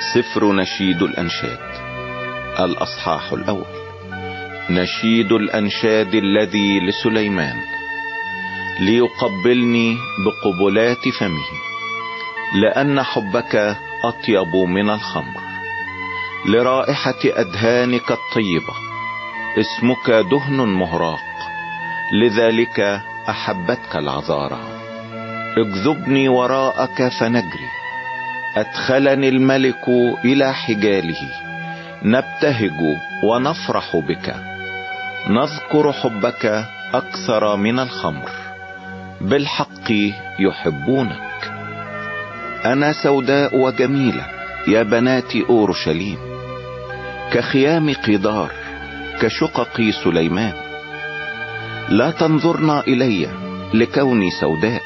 سفر نشيد الأنشاد. الأصحاح الأول. نشيد الأنشاد الذي لسليمان. ليقبلني بقبلات فمه. لأن حبك أطيب من الخمر. لرائحة أدهانك الطيبة. اسمك دهن مهراق. لذلك أحبتك العذارى. اجذبني وراءك فنجري. أدخلني الملك إلى حجاله. نبتهج ونفرح بك. نذكر حبك أكثر من الخمر. بالحق يحبونك. أنا سوداء وجميلة يا بنات أورشليم. كخيام قدار كشقق سليمان. لا تنظرن إلي لكوني سوداء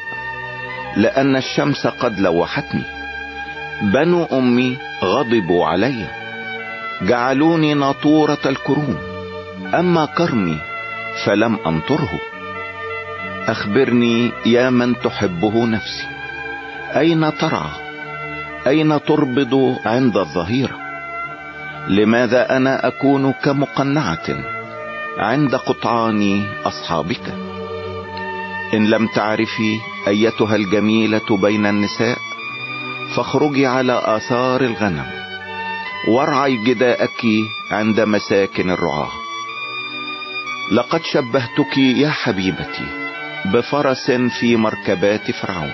لأن الشمس قد لوحتني. بنو أمي غضبوا علي. جعلوني ناطورة الكروم. أما كرمي فلم أنطره. أخبرني يا من تحبه نفسي. أين ترعى أين تربض عند الظهيرة لماذا أنا أكون كمقنعة عند قطعان أصحابك؟ إن لم تعرفي أيتها الجميلة بين النساء فاخرجي على آثار الغنم. وارعي جداءك عند مساكن الرعاة. لقد شبهتك يا حبيبتي بفرس في مركبات فرعون.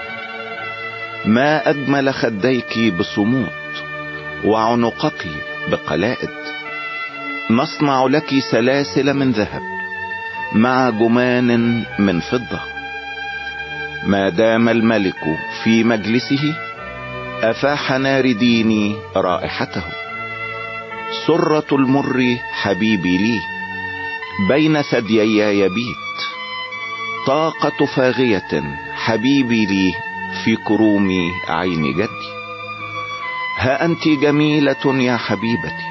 ما أجمل خديك بصمود وعنقك بقلائد. نصنع لك سلاسل من ذهب مع جمان من فضة. ما دام الملك في مجلسه افاح نار ديني رائحته. سرة المر حبيبي لي بين ثديي يبيت. طاقة فاغية حبيبي لي في كروم عين جدي. ها أنت جميلة يا حبيبتي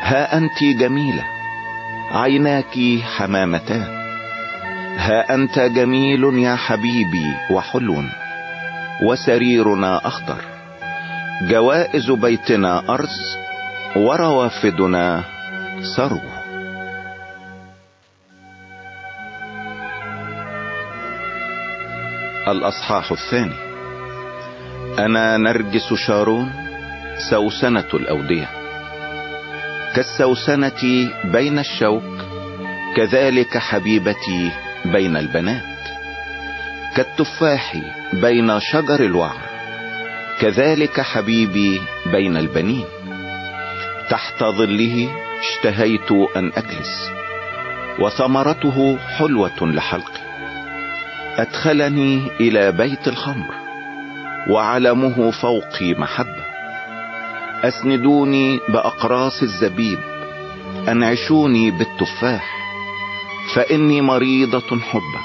ها أنت جميلة عيناك حمامتان. ها أنت جميل يا حبيبي وحلو وسريرنا أخضر. جوائز بيتنا ارز وروافدنا ثرو الأصحاح الثاني. أنا نرجس شارون سوسنة الأودية. كالسوسنة بين الشوك كذلك حبيبتي بين البنات. كالتفاح بين شجر الوعر. كذلك حبيبي بين البنين. تحت ظله اشتهيت أن أجلس وثمرته حلوة لحلقي. أدخلني إلى بيت الخمر وعلمه فوقي محبة. أسندوني بأقراص الزبيب أنعشوني بالتفاح فإني مريضة حبا.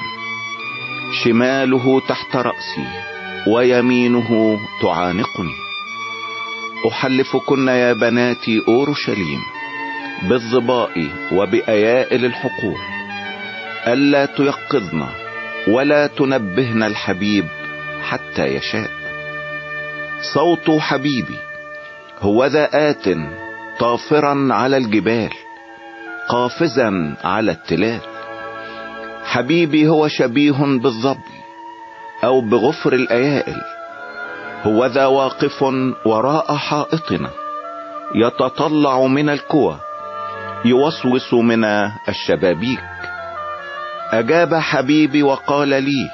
شماله تحت رأسي ويمينه تعانقني. أحلفكن يا بنات أورشليم بالظباء وبأيائل الحقول. ألا تيقظن ولا تنبهن الحبيب حتى يشاء. صوت حبيبي هو ذا آت طافرا على الجبال قافزا على التلال. حبيبي هو شبيه بالظبي أو بغفر الأيائل. هو ذا واقف وراء حائطنا. يتطلع من الكوى يوسوس من الشبابيك. أجاب حبيبي وقال لي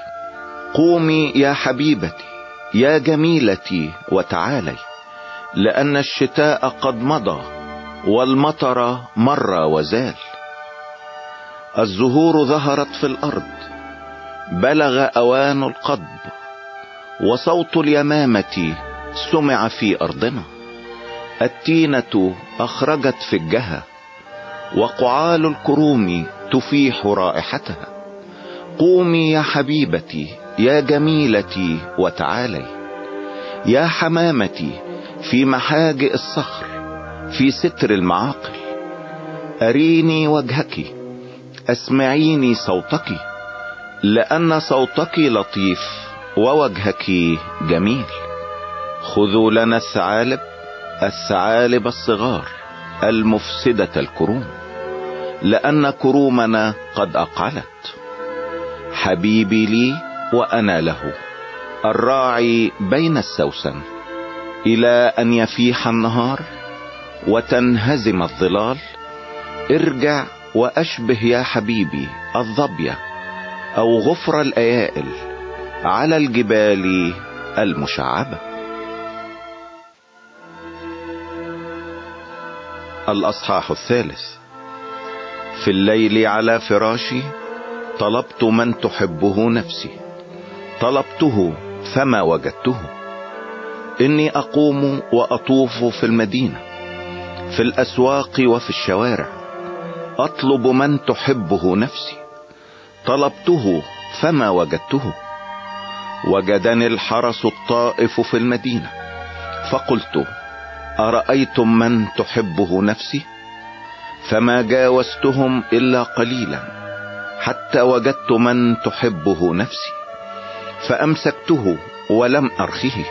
قومي يا حبيبتي يا جميلتي وتعالي. لأن الشتاء قد مضى والمطر مر وزال. الزهور ظهرت في الأرض بلغ أوان القضب وصوت اليمامة سمع في أرضنا. التينة أخرجت في الجهة وقعال الكروم تفيح رائحتها. قومي يا حبيبتي يا جميلتي وتعالي. يا حمامتي في محاجئ الصخر في ستر المعاقل. أريني وجهك أسمعيني صوتك. لأن صوتك لطيف ووجهك جميل. خذوا لنا الثعالب الثعالب الصغار المفسدة الكروم. لأن كرومنا قد أقعلت حبيبي لي وأنا له الراعي بين السوسن. إلى أن يفيح النهار وتنهزم الظلال ارجع وأشبه يا حبيبي الظبية. أو غفر الأيائل على الجبال المشعبة. الأصحاح الثالث في الليل على فراشي طلبت من تحبه نفسي طلبته فما وجدته. إني أقوم وأطوف في المدينة في الأسواق وفي الشوارع أطلب من تحبه نفسي. طلبته فما وجدته. وجدني الحرس الطائف في المدينة. فقلت أرأيتم من تحبه نفسي؟ فما جاوزتهم إلا قليلا حتى وجدت من تحبه نفسي. فأمسكته ولم أرخه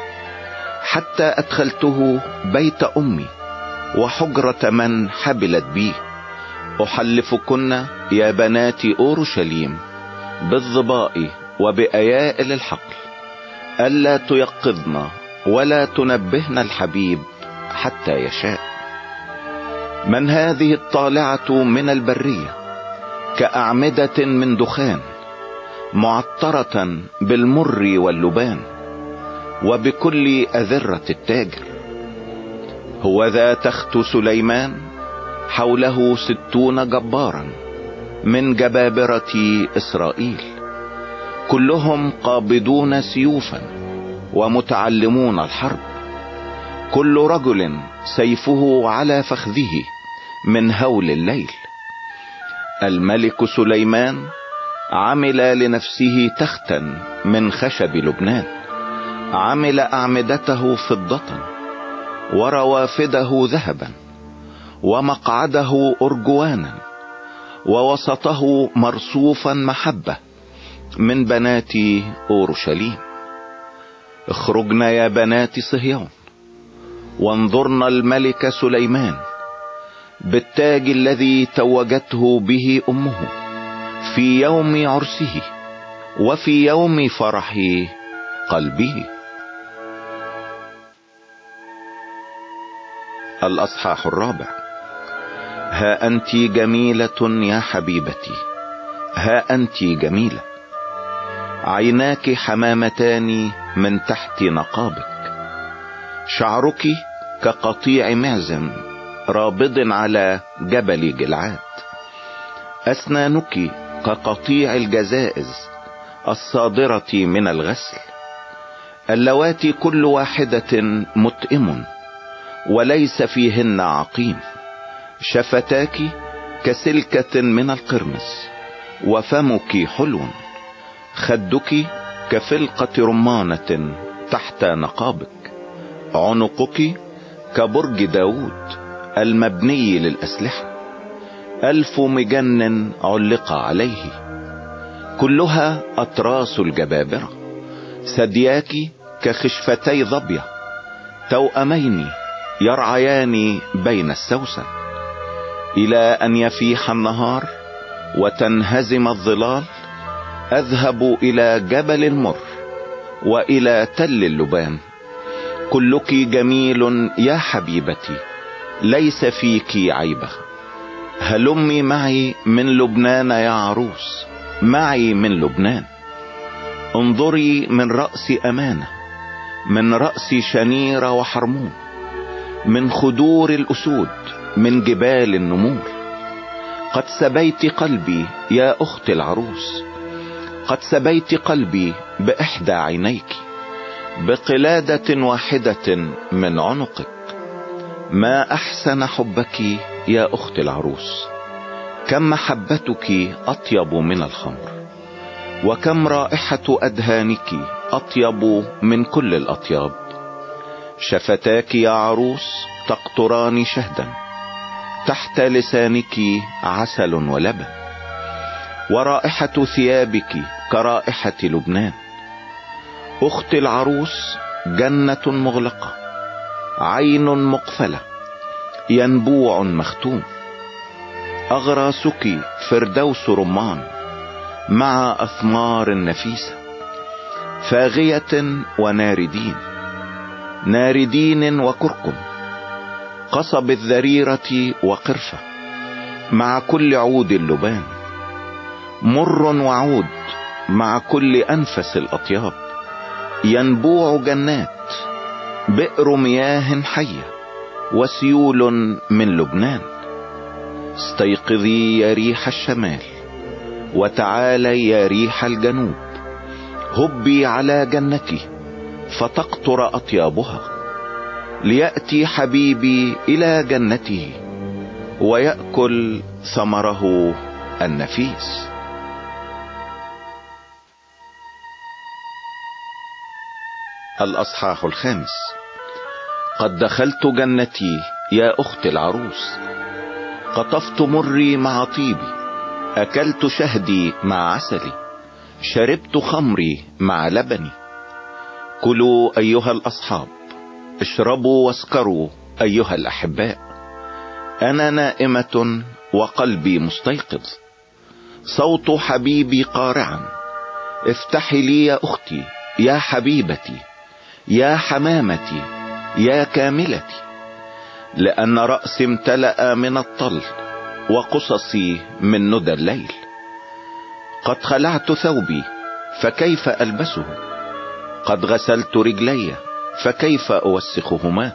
حتى أدخلته بيت أمي وحجرة من حبلت بي. أحلفكن يا بنات أورشليم بالظباء وبأيائل الحقل ألا تيقظن ولا تنبهن الحبيب حتى يشاء. من هذه الطالعة من البرية كأعمدة من دخان معطرة بالمر واللبان وبكل أذرة التاجر. هو ذا تخت سليمان؟ حوله ستون جبارا من جبابرة إسرائيل. كلهم قابضون سيوفا ومتعلمون الحرب. كل رجل سيفه على فخذه من هول الليل. الملك سليمان عمل لنفسه تختا من خشب لبنان. عمل أعمدته فضة وروافده ذهبا. ومقعده أرجوانا ووسطه مرصوفا محبة من بنات أورشليم. اخرجنا يا بنات صهيون وانظرنا الملك سليمان بالتاج الذي توجته به أمه في يوم عرسه وفي يوم فرح قلبه. الأصحاح الرابع. ها انت جميلة يا حبيبتي ها انت جميلة. عيناك حمامتان من تحت نقابك. شعرك كقطيع معزم رابض على جبل جلعاد. أسنانك كقطيع الجزائز الصادرة من الغسل. اللواتي كل واحدة متئم وليس فيهن عقيم. شفتاك كسلكة من القرمز وفمك حلو خدك كفلقة رمانة تحت نقابك عنقك كبرج داود المبني للأسلحة ألف مجن علق عليه كلها أطراس الجبابرة ثدياك كخشفتي ظبية توأمين يرعيان بين السوسن. إلى أن يفيح النهار وتنهزم الظلال أذهب إلى جبل المر وإلى تل اللبان. كلك جميل يا حبيبتي ليس فيك عيبة. هلمي معي من لبنان يا عروس معي من لبنان. انظري من رأس أمانة من رأس شنيرة وحرمون من خدور الأسود. من جبال النمور. قد سبيت قلبي يا أخت العروس. قد سبيت قلبي بإحدى عينيك. بقلادة واحدة من عنقك. ما أحسن حبك يا أخت العروس؟ كم محبتك أطيب من الخمر؟ وكم رائحة أدهانك أطيب من كل الأطياب؟ شفتاك يا عروس تقطران شهدا. تحت لسانك عسل ولبن ورائحة ثيابك كرائحة لبنان. أخت العروس جنة مغلقة عين مقفلة ينبوع مختوم. أغراسك فردوس رمان مع أثمار نفيسة فاغية وناردين ناردين وكركم. قصب الذريرة وقرفة مع كل عود اللبان مر وعود مع كل أنفس الأطياب. ينبوع جنات بئر مياه حية وسيول من لبنان. استيقظي يا ريح الشمال وتعالي يا ريح الجنوب. هبي على جنتي فتقطر أطيابها. ليأتي حبيبي إلى جنته ويأكل ثمره النفيس. الأصحاح الخامس. قد دخلت جنتي يا أخت العروس. قطفت مري مع طيبي. أكلت شهدي مع عسلي. شربت خمري مع لبني. كلوا أيها الأصحاب. اشربوا واسكروا أيها الأحباء. أنا نائمة وقلبي مستيقظ. صوت حبيبي قارعا. افتحي لي يا أختي يا حبيبتي يا حمامتي يا كاملتي. لأن رأسي امتلأ من الطل وقصصي من ندى الليل. قد خلعت ثوبي فكيف ألبسه؟ قد غسلت رجلي فكيف أوسخهما؟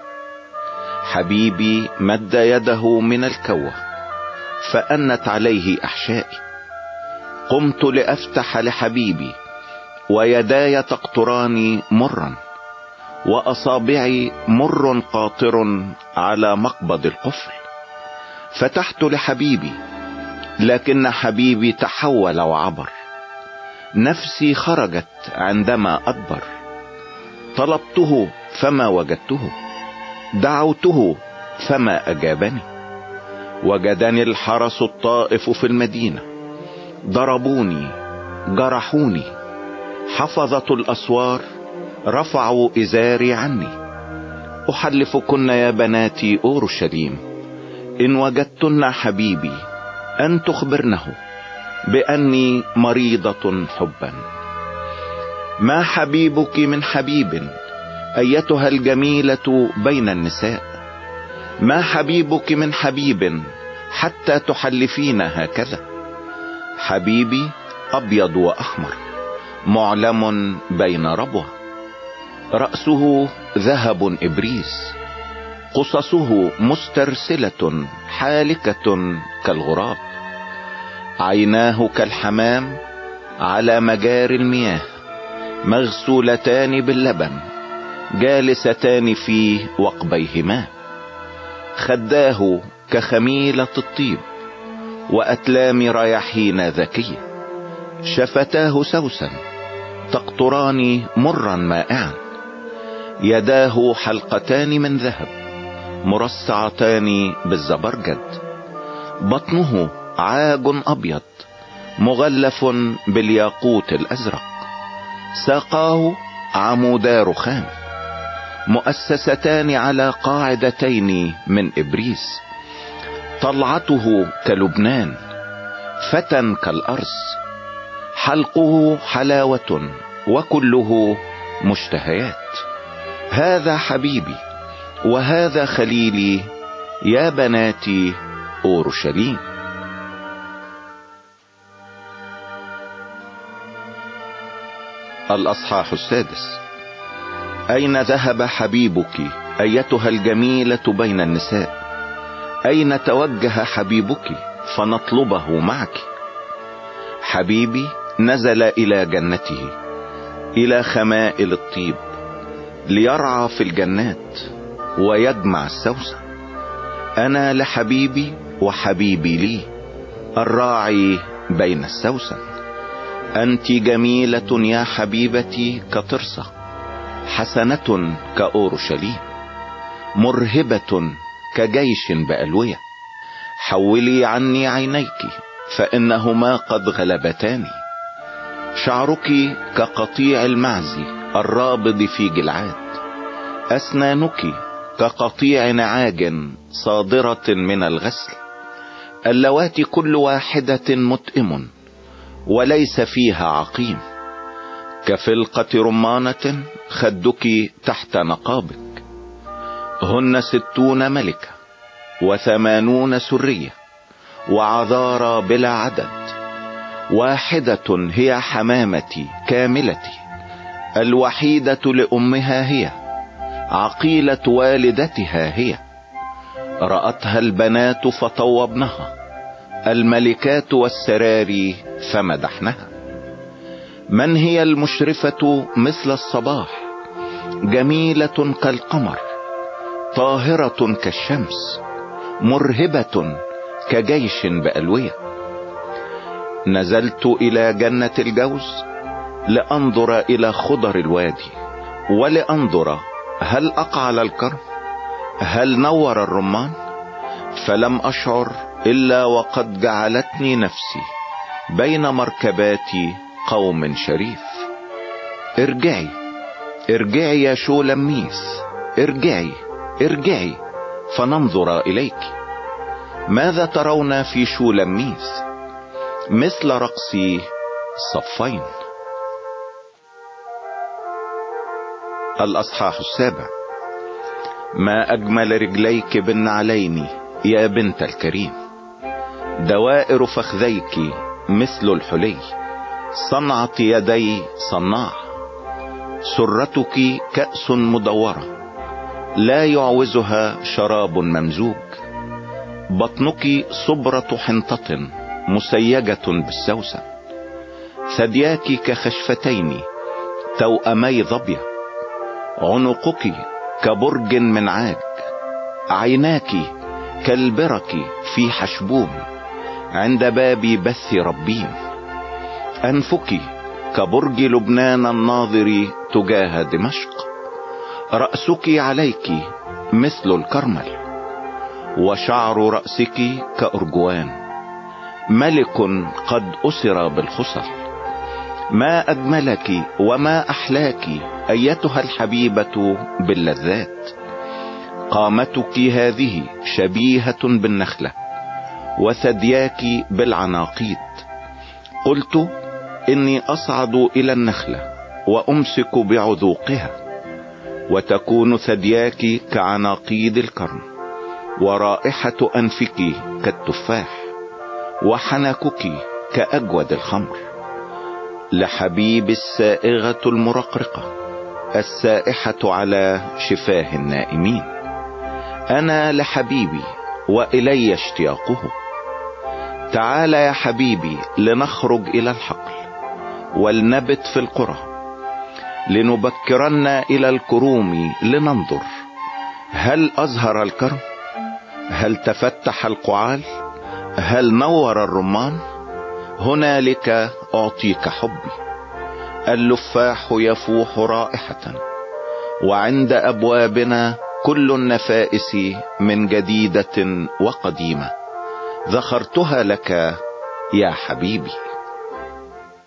حبيبي مد يده من الكوة فأنت عليه أحشائي. قمت لأفتح لحبيبي ويداي تقطران مرا وأصابعي مر قاطر على مقبض القفل. فتحت لحبيبي لكن حبيبي تحول وعبر. نفسي خرجت عندما أدبر. طلبته فما وجدته. دعوته فما أجابني. وجدني الحرس الطائف في المدينة. ضربوني جرحوني. حفظة الأسوار رفعوا إزاري عني. أحلفكن يا بناتي أورشليم. إن وجدتن حبيبي أن تخبرنه بأني مريضة حبا. ما حبيبك من حبيب أيتها الجميلة بين النساء؟ ما حبيبك من حبيب حتى تحلفين هكذا؟ حبيبي أبيض وأحمر معلم بين ربوة. رأسه ذهب إبريس قصصه مسترسلة حالكة كالغراب. عيناه كالحمام على مجاري المياه. مغسولتان باللبن جالستان في وقبيهما. خداه كخميلة الطيب وأتلام رياحين ذكية شفتاه سوسا تقطران مرا مائعا. يداه حلقتان من ذهب مرصعتان بالزبرجد. بطنه عاج أبيض مغلف بالياقوت الأزرق. ساقاه عمودا رخام مؤسستان على قاعدتين من إبريس طلعته كلبنان فتى كالارز حلقه حلاوة وكله مشتهيات. هذا حبيبي وهذا خليلي يا بناتي أورشليم. الأصحاح السادس. أين ذهب حبيبك أيتها الجميلة بين النساء؟ أين توجه حبيبك فنطلبه معك؟ حبيبي نزل إلى جنته إلى خمائل الطيب ليرعى في الجنات ويجمع السوسن أنا لحبيبي وحبيبي لي الراعي بين السوسن أنت جميلة يا حبيبتي كطرسة حسنة كأورشليم مرهبة كجيش بألوية. حولي عني عينيك فإنهما قد غلبتاني شعرك كقطيع المعز الرابض في جلعاد. أسنانك كقطيع نعاج صادرة من الغسل. اللواتي كل واحدة متئم وليس فيها عقيم. كفلقة رمانة خدك تحت نقابك. هن ستون ملكة وثمانون سرية وعذارى بلا عدد. واحدة هي حمامتي كاملتي. الوحيدة لأمها هي عقيلة والدتها هي. رأتها البنات فطوبنها الملكات والسراري فمدحنها من هي المشرفة مثل الصباح؟ جميلة كالقمر طاهرة كالشمس مرهبة كجيش بألوية. نزلت إلى جنة الجوز لأنظر إلى خضر الوادي ولأنظر هل أقعل الكرم هل نور الرمان؟ فلم أشعر إلا وقد جعلتني نفسي بين مركبات قوم شريف. ارجعي ارجعي يا شولميس ارجعي ارجعي فننظر إليك. ماذا ترون في شولميس؟ مثل رقص صفين. الأصحاح السابع. ما أجمل رجليك بالنعلين يا بنت الكريم. دوائر فخذيك مثل الحلي. صنعة يدي صناع. سرتك كأس مدورة. لا يعوزها شراب ممزوج. بطنك صبرة حنطة مسيجة بالسوسن ثدياك كخشفتين توأمي ظبية. عنقك كبرج من عاج. عيناك كالبرك في حشبون عند باب بث ربين أنفك كبرج لبنان الناظر تجاه دمشق. رأسك عليك مثل الكرمل وشعر رأسك كأرجوان. ملك قد أسر بالخصل ما أجملك وما أحلاك أيتها الحبيبة باللذات. قامتك هذه شبيهة بالنخلة. وثدياك بالعناقيد. قلت إني أصعد إلى النخلة وأمسك بعذوقها وتكون ثدياك كعناقيد الكرم ورائحة أنفك كالتفاح وحنكك كأجود الخمر. لحبيب السائغة المرقرقة السائحة على شفاه النائمين. أنا لحبيبي وإلي اشتياقه. تعال يا حبيبي لنخرج إلى الحقل ولنبت في القرى لنبكرن إلى الكروم لننظر. هل أزهر الكرم؟ هل تفتح القعال؟ هل نور الرمان؟ هنالك أعطيك حبي. اللفاح يفوح رائحة وعند أبوابنا كل النفائس من جديدة وقديمة. ذخرتها لك يا حبيبي.